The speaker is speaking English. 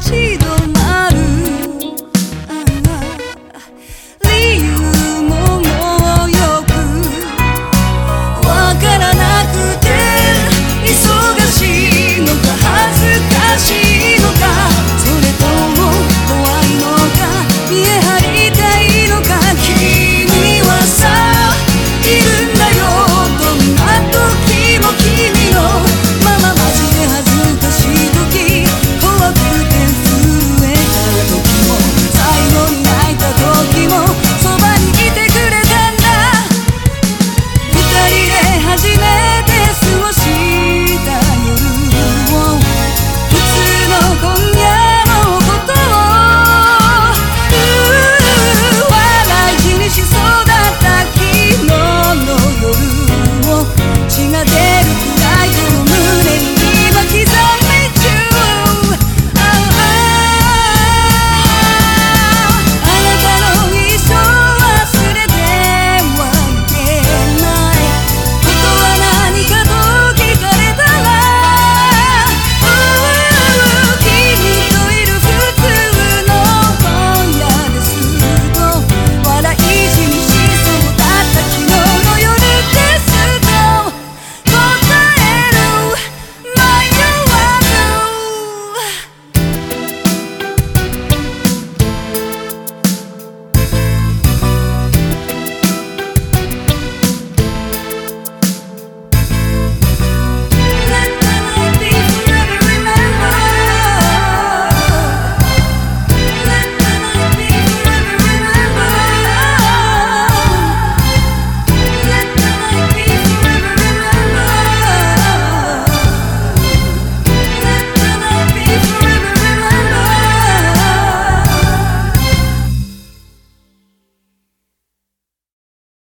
Jesus.